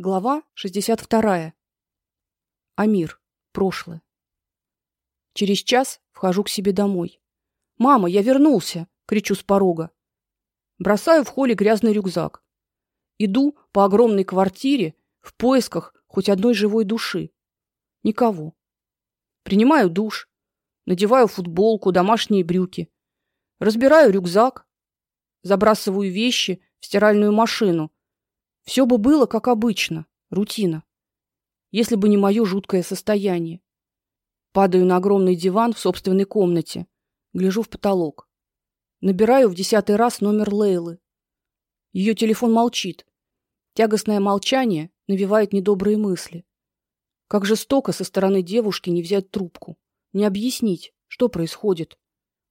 Глава 62. Амир. Прошлое. Через час вхожу к себе домой. Мама, я вернулся, кричу с порога. Бросаю в холле грязный рюкзак. Иду по огромной квартире в поисках хоть одной живой души. Никого. Принимаю душ, надеваю футболку, домашние брюки, разбираю рюкзак, забрасываю вещи в стиральную машину все бы было как обычно, рутина. Если бы не мое жуткое состояние. Падаю на огромный диван в собственной комнате, гляжу в потолок. Набираю в десятый раз номер Лейлы. Ее телефон молчит. Тягостное молчание навевает недобрые мысли. Как жестоко со стороны девушки не взять трубку, не объяснить, что происходит.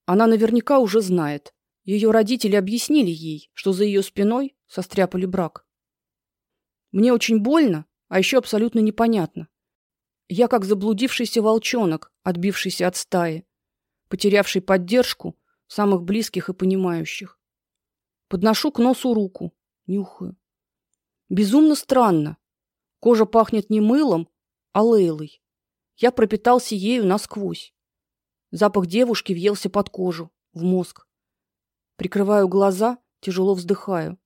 Она наверняка уже знает. Ее родители объяснили ей, что за ее спиной состряпали брак. Мне очень больно, а еще абсолютно непонятно. Я как заблудившийся волчонок, отбившийся от стаи, потерявший поддержку самых близких и понимающих. Подношу к носу руку, нюхаю. Безумно странно. Кожа пахнет не мылом, а лейлой. Я пропитался ею насквозь. Запах девушки въелся под кожу, в мозг. Прикрываю глаза, тяжело вздыхаю.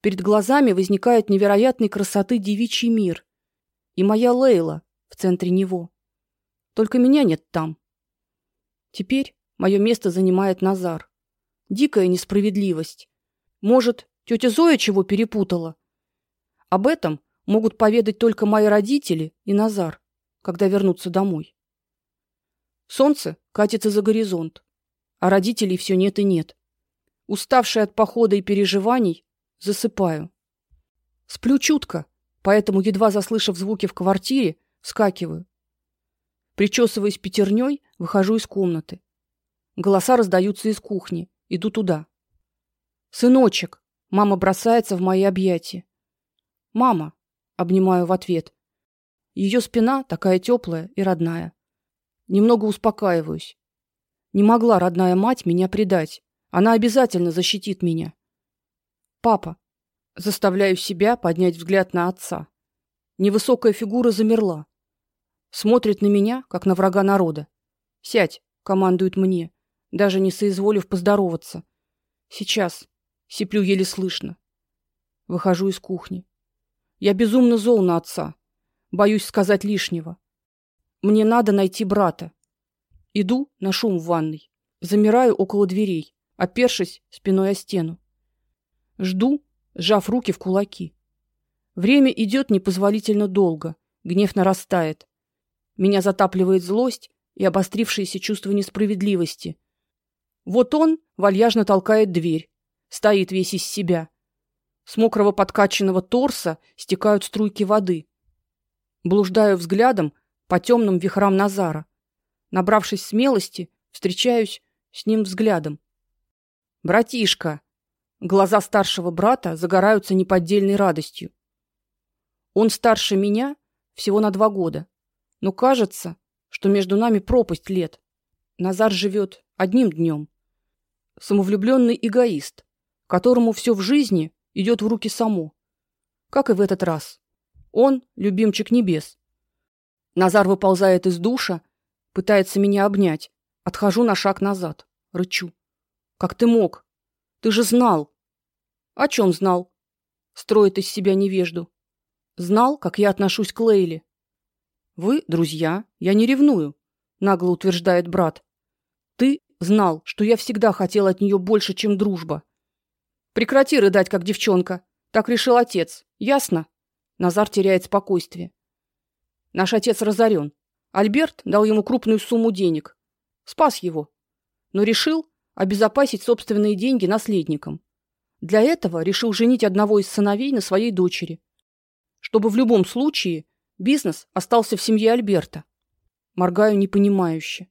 Перед глазами возникает невероятной красоты девичий мир. И моя Лейла в центре него. Только меня нет там. Теперь мое место занимает Назар. Дикая несправедливость. Может, тетя Зоя чего перепутала? Об этом могут поведать только мои родители и Назар, когда вернутся домой. Солнце катится за горизонт, а родителей все нет и нет. Уставшая от похода и переживаний, Засыпаю. Сплю чутко, поэтому едва заслышав звуки в квартире, вскакиваю. Причесываясь пятерней, выхожу из комнаты. Голоса раздаются из кухни. Иду туда. Сыночек, мама бросается в мои объятия. Мама, обнимаю в ответ. Ее спина такая теплая и родная. Немного успокаиваюсь. Не могла родная мать меня предать. Она обязательно защитит меня. Папа. Заставляю себя поднять взгляд на отца. Невысокая фигура замерла. Смотрит на меня, как на врага народа. Сядь, командует мне, даже не соизволив поздороваться. Сейчас. Сиплю еле слышно. Выхожу из кухни. Я безумно зол на отца. Боюсь сказать лишнего. Мне надо найти брата. Иду на шум в ванной. Замираю около дверей, опершись спиной о стену. Жду, сжав руки в кулаки. Время идет непозволительно долго, гнев нарастает. Меня затапливает злость и обострившееся чувство несправедливости. Вот он вальяжно толкает дверь, стоит весь из себя. С мокрого подкачанного торса стекают струйки воды. Блуждаю взглядом по темным вихрам Назара. Набравшись смелости, встречаюсь с ним взглядом. Братишка, Глаза старшего брата загораются неподдельной радостью. Он старше меня всего на два года, но кажется, что между нами пропасть лет. Назар живет одним днем. Самовлюбленный эгоист, которому все в жизни идет в руки само, как и в этот раз. Он любимчик небес. Назар выползает из душа, пытается меня обнять. Отхожу на шаг назад, рычу. Как ты мог? Ты же знал. О чем знал? Строит из себя невежду. Знал, как я отношусь к Лейле. Вы, друзья, я не ревную, нагло утверждает брат. Ты знал, что я всегда хотел от нее больше, чем дружба. Прекрати рыдать, как девчонка. Так решил отец. Ясно? Назар теряет спокойствие. Наш отец разорен. Альберт дал ему крупную сумму денег. Спас его, но решил обезопасить собственные деньги наследникам. Для этого решил женить одного из сыновей на своей дочери, чтобы в любом случае бизнес остался в семье Альберта. Моргаю непонимающе.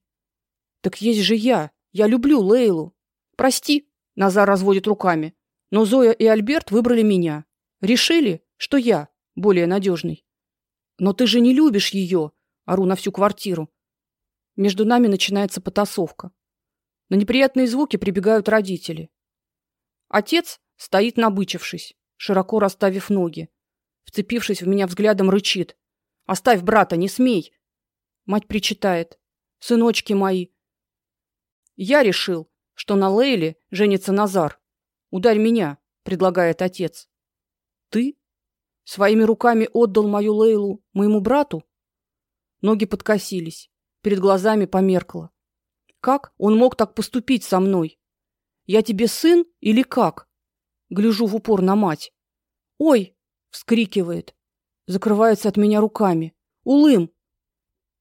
Так есть же я. Я люблю Лейлу. Прости, Назар разводит руками. Но Зоя и Альберт выбрали меня. Решили, что я более надежный. Но ты же не любишь ее, ору на всю квартиру. Между нами начинается потасовка. На неприятные звуки прибегают родители. Отец стоит набычившись, широко расставив ноги. вцепившись в меня взглядом, рычит: "Оставь брата, не смей!" Мать причитает: "Сыночки мои, я решил, что на Лейле женится Назар. Ударь меня", предлагает отец. "Ты своими руками отдал мою Лейлу моему брату?" Ноги подкосились, перед глазами померкло. Как он мог так поступить со мной? Я тебе сын или как? Гляжу в упор на мать. Ой, вскрикивает, закрывается от меня руками. Улым.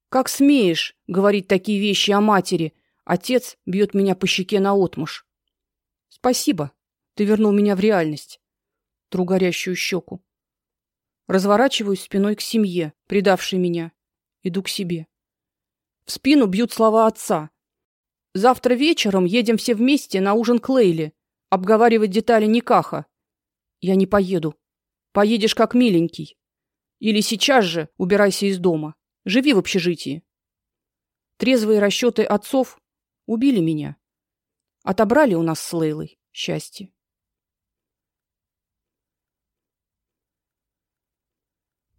Как смеешь говорить такие вещи о матери? Отец бьет меня по щеке наотмашь. Спасибо. Ты вернул меня в реальность. Тру горящую щеку. Разворачиваюсь спиной к семье, предавшей меня. Иду к себе. В спину бьют слова отца. Завтра вечером едем все вместе на ужин к Лейле, обговаривать детали никаха. Я не поеду. Поедешь как миленький. Или сейчас же убирайся из дома. Живи в общежитии. Трезвые расчеты отцов убили меня. Отобрали у нас с Лейлой счастье.